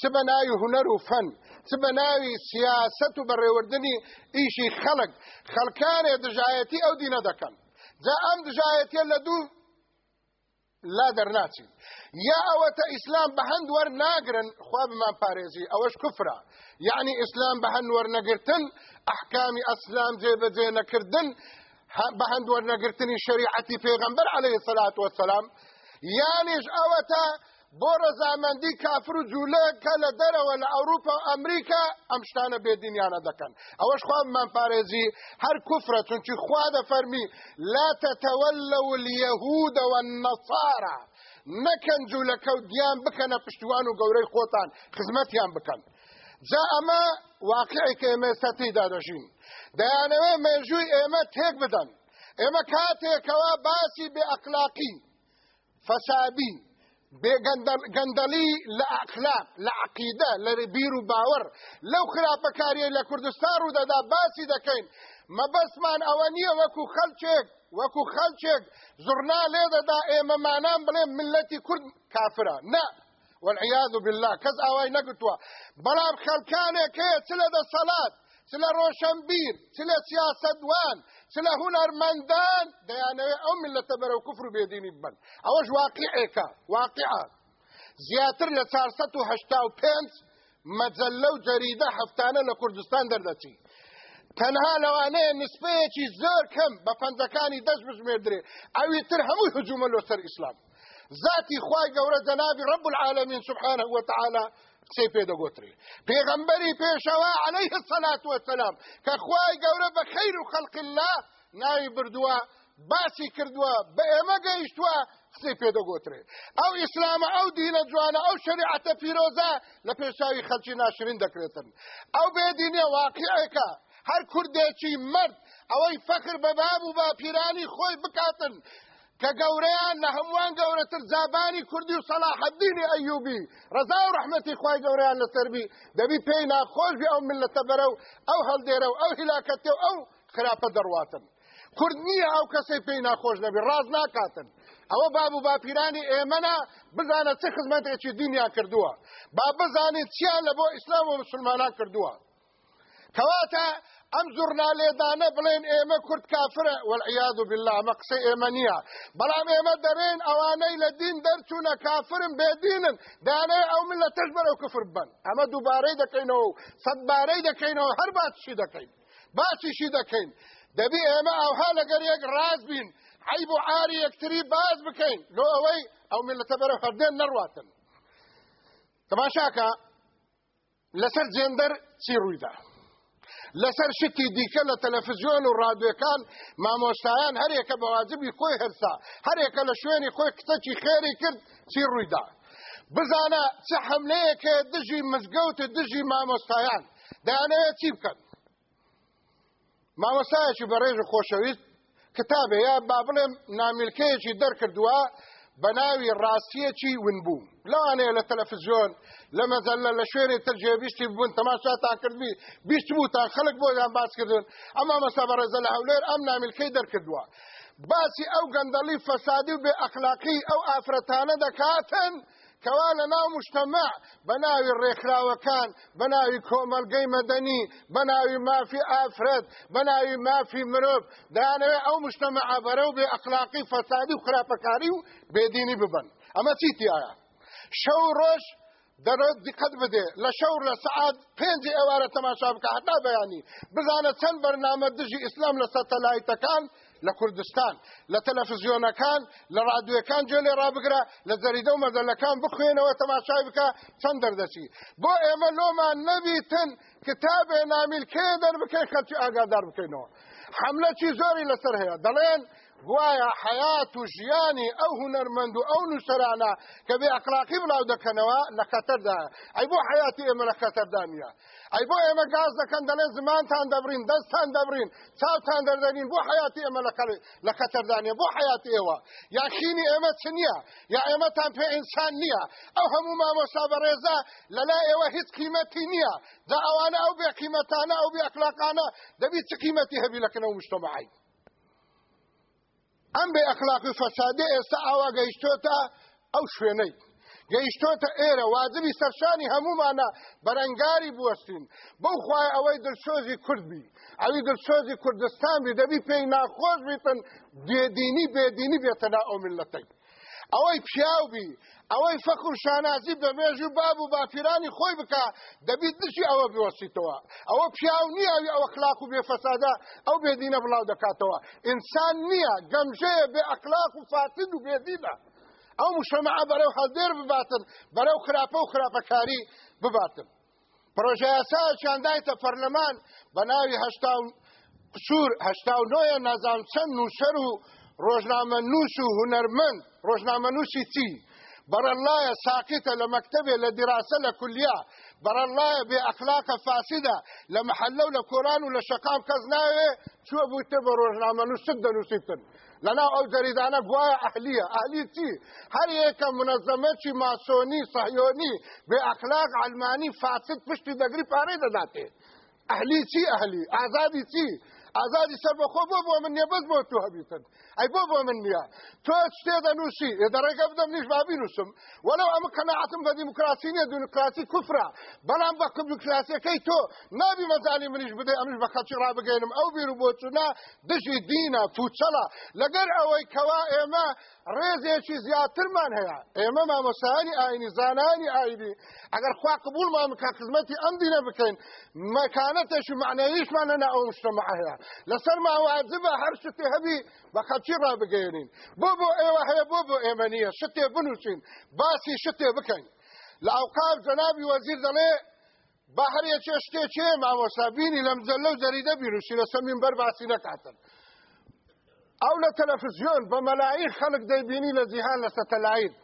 چ بە ناوی هوەر و فەن؟ چ بە ناوی سیاست و بەڕێوەردنی ئیشی خەڵک خەڵکانێ دژایەتی ئەو دینە دەکەن. جا ئەم دژایەتە لە دوو لا دەرناچین یا ئەوەتە ئیسلام بە هەند وەرناگرن خوا بمان پارێزی ئەوەش کوفرە یعنی ئیسلام بە هەند وەرنەگرتن ئەحکامی ئەسلام جێبەجێ نەکردن بە هەند وەرنەگرتنی شریعەتی پێغەمبەر عەلەیهی سەلات وەسەلام یانیش ئەوەتە بۆ ڕەزامەندی کافر و جوولە کە لە دەرەوە لە ئەوروپا و ئەمریکا ئەم شتانە بێدینیانە دەکەن. ئەوەش خوابمان پارێزی هەر کوفرە چونکی خوا دەفەرمی لا تەتەوەلەو اليهود والنصارى نەکەن جوولەکە و دیان بکەنە پشتیوان و گەورەی خۆتان خزمەتیان بکەن. جا ئەمە واقعی کە ئێمە تێدا دەژین دەیانەوێ مێژووی ئێمە تێک بدەن. ئێمە کاتێکەوە باسی بێ ئەقلاقی فەسادی بێگەندەلی لە ئەخلاق لە عقیدە لە بیر و باوەڕ لەو خراپەکاریە لە کوردستان و دەدا باسی دەکەین مەبەسمان ئەوە نییە وەکو خەلچێک وەکو خەلچێک زورنا لێ دەدا ئێمەمانان بڵێ ملەتی کورد کافرە نه. والعیاذ بالله. کەس ئاوای نەگوتووە بەڵام خەڵکانێک هەیە چ لە چ لە ڕۆشنبیر چ لە سیاسەدوان چ لە هوەرمەندان دەیانەوێت ئەو ملەتە بەرەو کوفر و بێدینی بن ئەوەش واقعێکە واقعە زیاتر لە 485 مەجللە و جەریدە هەفتانە لە کوردستان دەردەچی تەنها لەوانەیە نسبەیەکی زۆر کەم بە پەنجەکانی دەست بژمێردرێ ئەوی تر هەمووی هجوومە لۆسەر ئیسلام ذاتی خوای گەورە جەنابی رب العالمین سبحانه وتعالى قسەی پێدەگۆترێ پێغەمبەری پێشەوە عليه الصلاة والسلام کە خوای گەورە بە خەیر و خەلق الله ناوی بردووە باسی کردووە بە ئێمە گەیشتووە قسەی پێدەگۆترێ ئەو ئیسلامە ئەو دینە جوانە ئەو شریعەتە پیرۆزە لە پێشاوی خەلکی ناشرین دەکرێتن. ئەو بێدینێ واقعەکە هەر کوردێکی مرد ئەوەی فەخر بە باب و با پیرانی خۆی بکاتن. کە گەورەیان لە هەمووان گەورەتر زابانی کوردی و سەلاحەدینی ئەیوبی. ڕزا و ڕحمەتی خوای گەورەیان لەسەربی دەبی پێی ناخۆشبی ئەو ملەتە بەرە و ئەو هەڵدێرە و ئەو هیلاکەتێ و ئەو خراپە دەڕواتن. کورد نییە ئەو کەسەی پێی ناخۆش نەبی ڕاز ناکاتن. ئەوە باب و باپیرانی ئێمەنا بزانە چه خزمەتێکی دینیان کردووە. با بزانێت چیان لە بۆ ئیسلام و مسلمانان کردووە. کەواتە ئەم زورنالێدانە بڵێن ئێمە کورد کافرە والعیاذ بالله ئەمە قسەی ئێمە نییە بەڵام ئێمە دەرێن ئەوانەی لە دین دەرچوونە کافرن بێدینن دانێ ئەو ملەتەش بەرەو کفر بن ئەمە دووبارەی دەکەینەوە و سەدبارەی دەکەینەوە هەر باشی دەکەین باشیشی دەکەین دەبی ئێمە ئەوها لەگەر یەک ڕاز بین. عیب و عاری یەکتری باز بکەین لۆ ئەوەی ئەو ملەتە بەرەو هەردێن نەڕواتن تەماشاکە لەسەر جێندەر چی ڕوویدا لەسەر شتی دیکە لە تەلەفزیۆن و ڕادوەکان مامۆستایان هەرێکە بەواجبی خۆی هەرسا هەرێکە لە شوێنی خۆی کتەکی خێری کرد چی ڕوویدا؟ بزانە چه حملەیەکە دژی مزگەوت دژی مامۆستایان. دەیانەوێت چی بکەن؟ مامۆستایەکی بەڕێژ خۆشەویست کتابێ یا با بڵێم نامیلکەیەکی دەرکردووە بە ناوی ڕاستیەکی ونبوو لەوانەیە لە تەلەفزیۆن لە مەزەلە لە شوێنی تر جێبیشتی بوون تەماشاتان کردبی بیست بووتان خەڵک بۆیان باس کردن ئەمە مەسا بەڕێزە لە هەولێر ئەم نامیلکەی دەرکردووە باسی ئەو گەندەڵی فەسادی و بێ ئەخلاقی ئەو ئافرەتانە دەکاتن کەوا لە ناو مشتەمە بە ناوی ڕێکخراوەکان بە ناوی کۆمەلگەی مەدەنی بە ناوی مافی ئافرەت بە ناوی مافی مرۆڤ. دەیانەوێت ئەو مشتەمە ئابەرە و بێ ئەخلاقی فەسادی و خراپەکاری و بێدینی ببن ئەمە چیتیایە شەو ڕۆژ دەرۆ دیقەت بدێ. لە شەور لە سعات پێنجی ئێوارە تەماشا بکە. هەتا بەیانی. بزانە چەند بەرنامە دژی ئیسلام لە سەتەلایتەکان لە کوردستان لە تەلەفزیۆنەکان لە ڕادوەکان جێ لێ ڕابگرە لە زەریدە و مەزەلەکان بخوێنەوە تەماشای بکە چەند دەردەچی. بۆ ئێمە لۆمان نەبیتن کتابێ نامیلکێ دەربکەی خەلکی ئاگادار بکەینەوە. حملە چی زۆری لەسەر هەیە. دەڵێن گوایە حیات و ژیانی ئەو هوەرمەند و ئەو نووسرانە کە بێ ئەقلاقی بڵاو دەکەنەوە لە خەتەردا ئەی بۆ حیاتی ئێمە لە خەتەردانە ئەی بۆ ئێمە گاز دەکەن دەڵێن زمانتان دەبرین دەستان دەبرین چاوتان دەردەنین بۆ حیاتی ئێمە لە خەتەردانە بۆ حیاتی ئێوە. یاخینی ئێمە چ نییە؟ یا ئێمەتان پێ ئینسان نییە. ئەو هەموو مامۆسا بەڕێزە لەلا ئێوە هیچ قیمەتی نییە. دا ئەوانە ئەو بێ قیمەتانە ئەو بێ ئەخلاقانە دەبی چ قیمەتی هەبی لەکەنەوە مشتۆمەعی ئەم بێ ئەخلاقی فەسادی ئێستا ئاوا گەیشتۆتە ئەو شوێنەی. گەیشتۆتە ئێرە واجبی سەرشانی هەمومانە بەرەنگاری بوەستین. بەو خوای ئەوەی دڵسۆزی کوردبی. ئەوی دڵسۆزی کوردستان بی دەبی پێی ناخۆش بیتن بێدینی بێدینی بێتەنا ئەو ملەتەی ئەوەی پیاوبی ئەوەی فەخر شانازی بە مێژ و باب و باپیرانی خۆی بکە دەبیت دشی ئەوە بوەسیتەوە ئەوە پیاو نییە ئەوی ئەوە خلاق و بێفەسادا ئەو بێدینە بڵاو دەکاتەوە. ئینسان نییە گەمژەیە بێ ئەخلاق و فاتد و بێدینە. ئەو مشەمەعە بەرەو هەڵدێر بباتن بەرەو خراپە و خراپەکاری بباتن. پرۆژه یاسا چاندایتە پەرلەمان بە ناوی هەشتا قسوور هەشتا و نۆیە نازام چەند نووسەر و ڕۆژنامە نووس و هوەرمەند ڕۆژنامە نووسی چی بەرەڵایە ساقیتە لە مەکتبێ لە دیراسە لە کولیا بەرەڵایە بێ ئەخلاقە فاسیدە لە محەلە و لە کۆران و لە شەقام کەس ناوێ چوە بوویتە بە ڕۆژنامە نووسک دەنووسیتن لەناو ئەو جەریدانە گوایە ئەهلیە ئەهلی چی هەر یەکە منەزەمەکی ماسۆنی سەهیۆنی بێ ئەخلاق فاسد پشتی دەگری پارەی دەداتێ ئەهلی چی ئەهلی ئازادی چی ئازادی سەر بەخۆ بۆ من بەس بۆ تو هەبیتن ئەی بۆ بۆ من نییە تۆ شتێ دەنووسی دەڕێگە بدەم نیش بابی نووسم وەلو ئەمە قەنەعەتم بە دیموکراسی نیە دیموکراسی کوفرە بەڵام بە دیموکراسیەکەی تۆ نابی مەزانی منیش بدەی ئەمش بە خەڵکی ڕابگەێنم ئەو بیر و بۆچوونە دژی دینە فوچەڵە لەگەر ئەوەی کەوا ئێمە ڕێزێکی زیاترمان هەیە ئێمە مامۆسانی ئاینی زانانی ئاینی ئەگەر خوا قبولمان بکە خزمەتی ئەم دینە بکەین مەکانەتەش و معنەیشمان لەنا ئەو مشتەمە هەیە لەسەر ماوازبە هەر شتێ هەبی بە خەڵکی ڕابگەێنین بۆ بۆ ئێوە هەیە بۆ بۆ ئێمە نییە شتێ بنووسین باسی شتێ بکەین. لە ئەوقاف جەنابی وەزیر دەڵێ با هەرێکێ شتێکێ مامۆسابینی لەم جەلە و جەریدە بینوسی لە سەمین بەر باسی نەکاتن. ئەو لە تەلەفزیۆن بە مەلایی خەڵک دەیبینی لە جیهان لە سەتەلایت.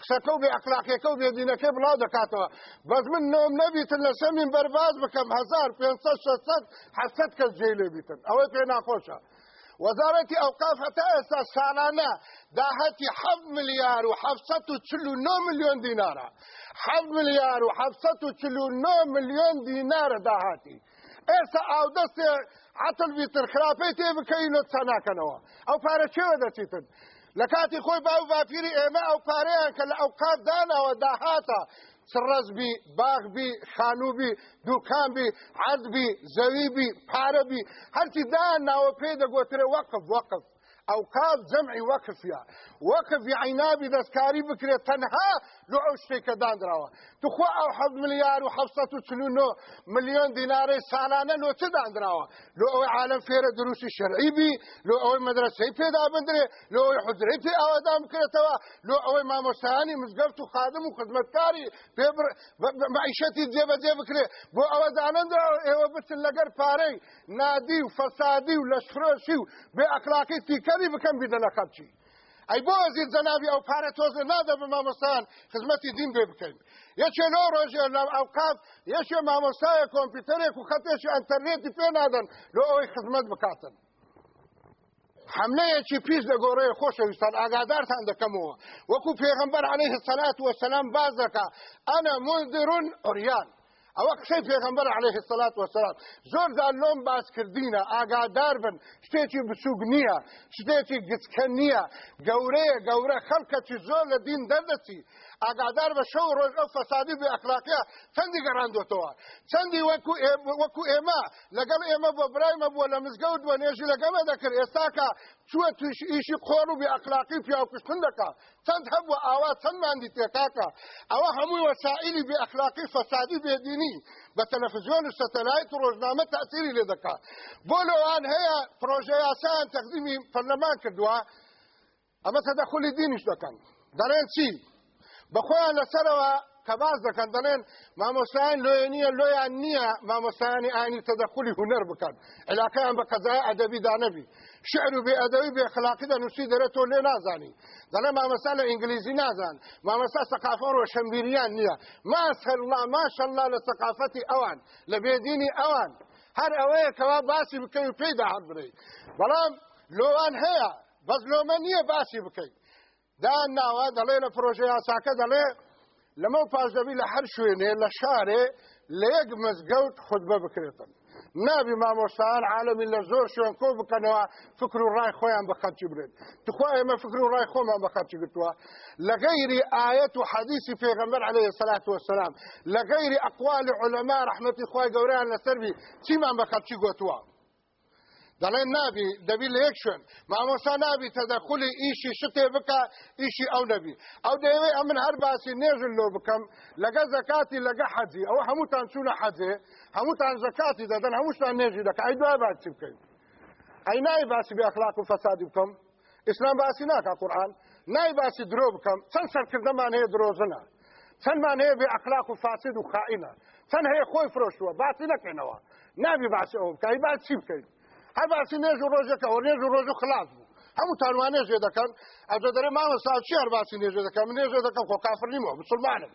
قسەکە و بێ ئەخلاقیەکە و بێدینەکەی بڵاو دەکاتەوە. بەس من نۆم نەبیتن لە سەمین بەرباز بکەم 1500 حسد کەس جێ لێ بیتن. ئەوەی پێ ناخۆشە. وەزارەتی ئەوقاف هەتا ئێستا ساڵانە داهەتی ح ملیار و 1940 میلیۆن دینارە. ح ملیار و 1940 میلیۆن دینارە داهاتی. ئێستا ئاودەستێ عتل بیتر خراپەی تێ بکەینە چەناکەنەوە ئەو پارە چێوە دەچیتن؟ لە کاتی خۆی باو باپیری ئێمە ئەو پارەیان کە لە ئەو کات داناوە داهاتە سرز بی باغ بی خانو بی دوکان بی عد بی زەوی بی پارە بی هەرچی دا ناوە پێی دەگۆترێ وەقف وەقف ئەوقات جەمعی وەکفە وەکف عینابی دەستکاری بکرێت تەنها لە ئەو شتێکە دانراوە توخوا ئەو ح ملیار و 1940 میلیۆن دینارەی سالانە لۆ چ دانراوە لۆ ئەوەی عالم فێرە دروستی شەرعیبی لۆ ئەوەی مدرسەی پێدا بندرێ لۆ ئەوەی حجرەی پێ ئاوادام بکرێتەوە لۆ ئەوەی مامۆسایانی مزگەفت و خادم و خزمەتکاری معیشەتی جێبەجێ بکرێ بۆ ئەوە دانەندا ئێوە بچن لەگەر پارەی نادی و فەسادی و لەشفرۆشی و بێ ئەخلاقی تیکەری بکەم بیدە لە خەڵکی ئەی بۆ ئەزیر جەنابی ئەو پارە تۆزە نادە بە مامۆستان خزمەتی دین بێ بکەین یەکێ لۆ ڕۆژێ لە ئەوقاف یەکێ مامۆستایە کۆمپیوتەرێک و خەتێکی ئەتەرنێتی پێ نادەن لۆ ئەوەی خزمەت بکاتن حملەیەکی پیش دەگۆڕەیە خۆشەویستان ئاگادارتان دەکەمەوە وەکو پێغمبەر عليه الصلاة والسلام باز دەکا ئەنە منذرون ئۆریان ئەوە قسەی پێغمبەر عليه الصلاة والسلام زۆر جار لۆم باسکردینە ئاگادار بن. شتێکی بچوک نییە شتێکی گچکە نییە. گەورەیە گەورە خەڵکەی زۆر لە دین دەردەچی. ئاگادار بە شەو ڕۆژ ئەو فەسادی بێ ئەخلاقیە چەندی گەڕاندۆتەوە چەندی وەکو وەکو ئێمە؟ لەگەڵ ئێمە بۆ برایمە بووە لە مزگەوت بۆ نێژی لەگەمە دەکرد ئێستاکە چووە توش ئیشی خۆر و بێ ئەخلاقی پیاکوشتن دەکا. چەند هەبووە ئاوا چەندماندی تێکاکە. ئەوە هەمووی وەسائلی بێ ئەخلاقی فەسادی بێدینی. بە تەلەفزیۆن و سەتەلایت و ڕۆژنامە تاثیری لێ دەکات بۆ لەوان هەیە پرۆژه یاسایان تەقدیمی پەرلەمان کردووە ئەمە تەدەخلی دینیش دەکەن. دەڵێن چی؟ بەخۆیان لەسەرەوە کە باز دەکەن دەڵێن مامۆسایان لۆیە نییە لۆیان نییە مامۆسایانی ئاینی تەدەخلی هوەر بکەن علاقیان بە قەزای ئەدەبی دانەبی شعر و بێ ئەدەوی بێ خلاقی دەنووسی دەرە تۆ لێ نازانی دەڵێ مامەسا لە ئینگلیزی نازان مامەسا سەقافۆ ڕۆشنبیریان نییە ماسەله ماشەله لە سەقافەتی ئەوان لە بێدینی ئەوان هەر ئەوەیە کەوا باسی بکەی و پێی داهات بڕی بەڵام لۆوان هەیە بەس لۆمە نییە باسی بکەیت دان ناوە دەڵێ لە پرۆژه یاساکە دەڵێ لەمە پاشدەبی لە هەر شوێنێ لە شارێ لە یەک مزگەوت خودبە بکرێتن نابی مامۆستان عالمی لە زۆر شوێن کۆ بکەنەوە فکر و ڕای خۆیان بە خەرچی برێت تخوا ئێمە فکر و ڕای خۆمان بە خەرچی گرتووە لە غەیری ئاەت و حەدیثی پێغەمبەر عليه الصلاة والسلام لە غەیری ئەقوال علەما ڕەحمەتی خوای گەوریان لەسەروی چیمان بە خەرچی گوتووە دەڵێن نابی دەبی لە یەک شوێن. مامۆستا نابی تەدەخلی ئیشی شتێ بکە ئیشی ئەو نەبی. ئەو دەیەوێ ئەمن هەر باسی نێژن لۆ بکەم لەگە زەکاتی لەگە حەجی. ئەوە هەمووتان چوونە حەجێ هەمووتان زەکاتی دەدەن هەمووشتان نێژی دەکە. ئەی دوای باسی بکەین. ئەی نای باسی بێ ئەخلاق و فەسادی بکەم. ئیسلام باسی ناکە قورآن. نای باسی درۆ بکەم. چەند سەرکردەمان هەیە درۆزنە چەندمان هەیە بێ ئەخلاق و فاسد و خائینە. چەند هەیە خۆی فرۆشتووە. باسی نەکەینەوە. نابی باسی ئەو بکە. ئەی باسی بکەین؟ هەر باسی نێژ و ڕۆژەکەەوە نێژ و ڕۆژ و خلاص بوو هەموو تاوانێ ژێ دەکەن ئەجە دەرێ ماوە ساچی هەر باسی نێژێ دەکەم نێژێ دەکەم خۆ کافر نیمەوە مسلمانم.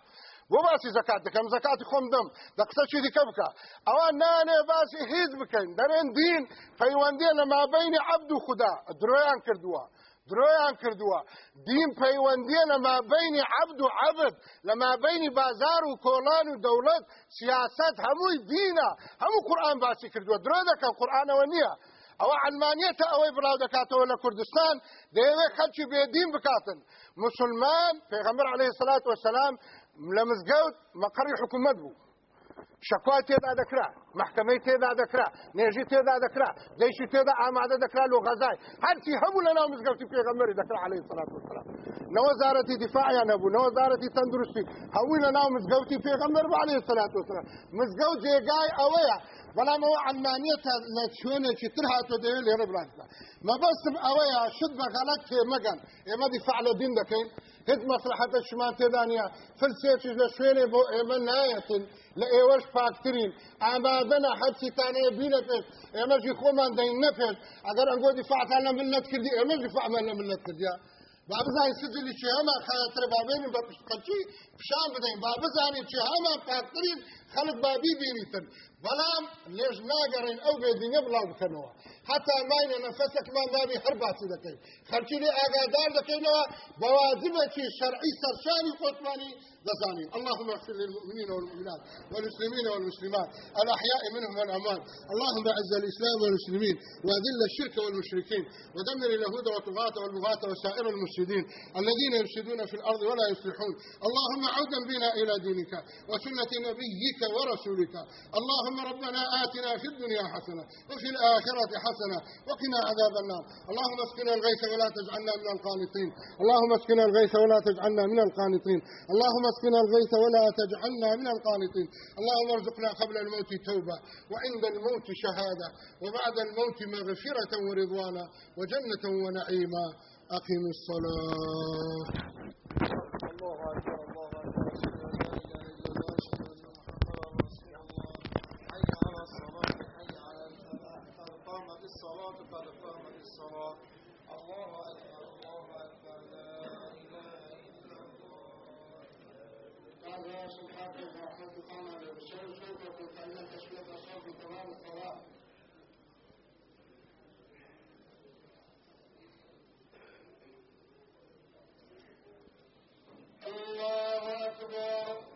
بۆ باسی زکات دەکەم زکاتی خۆم دەم دە قسەچی دیکە بکە ئەوە نانێ باسی هیچ بکەین دەرێن دین پەیوەندێ لە مابینی عەبد و خوددا درۆیان کردووە درۆیان کردووە. دین پەیوەندیە لە مابینی عەبد و عەبد لە مابینی بازار و کۆڵان و دەوڵەت سیاست هەمووی دینە هەموو قورآن باسی کردووە. درۆ دەکەن قورآنەوە نییە. ئەوە علمانیەتە ئەوەی بڵاو دەکاتەوە لە کوردستان دەیەوێت خەلکی بێدین بکاتن. مسلمان پێغەمبەر عليه الصلاة والسلام لە مزگەوت مەقڕی حکوومەت بوو. شەکوا تێدا دەکرا محکمەی تێدا دەکرا نێژی تێدا دەکرا دەیشی تێدا ئامادە دەکرا لۆ غەزای هەرچی هەموو لە ناو مزگەوتی پێغەمبەری دەکرا عليه الصلاة والسلام نەوەزارەتی دیفاعیان نەبوو نەوەزارەتی تەندروستی هەمووی لە ناو مزگەوتی پێغەمبەر عليه الصلاة والسلام مزگەوت جێگای ئەوەیە بەڵام ئەوە ئەلمانیەتە لە شوێنێکی تر هاتۆ دەوێت لێرە بڵاتە مەبەستم ئەوەیە شت بە غەڵەت تێمەگەن ئێمە دیفاع لە دین دەکەین هیچ مەسلحەتە شمان تێدانە فرسێکیش لە شوێنێ بۆ ئێمە نایەتن لە ئێوەش پاکترین ئامادەنە هەرچیتانەیە بینە پێش ئێمەژی خۆمان دەین نەپێش ئەگەر ئەنگۆ دیفاعتان لە من نەکردی ئێمە دیفاعمان لە من نەکردیا با بزانین سجلی هەمان خەتر بابێنین بە پشتقەچی پیشان بدەین با بزانین چه هەمان پاکترین خەڵک بابی بینیتن بەڵام لێژ ناگەڕین ئەو بێدینە بڵاو بکەنەوە حتا ماینە نەفەسێکمان دابی هەر باسی دەکەین خەرکی لێ ئاگادار دەکەینەوە بەواجبێکی شەرعی سەرشانی خۆتمانی دەزانین اللهم اغفر للمؤمنين والمؤمنات والمسلمين والمسلمات. الأحياء منهم والأموات. اللهم أعز الإسلام والمسلمين. وأذل الشرك والمشركين. ودمر اليهود والطغاة والبغاة وسائر المفسدين. الذين يفسدون في الأرض ولا يصلحون. اللهم عودا بنا إلى دينك وسنة نبيك ورسولك. اللهم ربنا آتنا في الدنيا حسنة وفي الآخرة حسنة وقنا عذاب النار. اللهم اسقنا الغيث ولا تجعلنا من القانطين. اللهم اسقنا الغيث ولا تجعلنا من القانطين. اللهم اسقنا الغيث ولا تجعلنا من القانطين. اللهم ارزقنا قبل الموت توبة وعند الموت شهادة وبعد الموت مغفرة ورضوانا وجنة ونعيما. أقم الصلاة. الله أكبر الله أكبر أشهد أن لا إله إلا الله أشهد أن محمدا رسول الله حي على الصلاة حي على الفلاح قد قامت الصلاة قد الصلاة الله أكبر الله أكبر. لا إله إلا الله. قال يا سبحانك ورحمتك أنا لرسول صوتك فإن تسوية صوت تمام الصلاة. الله أكبر.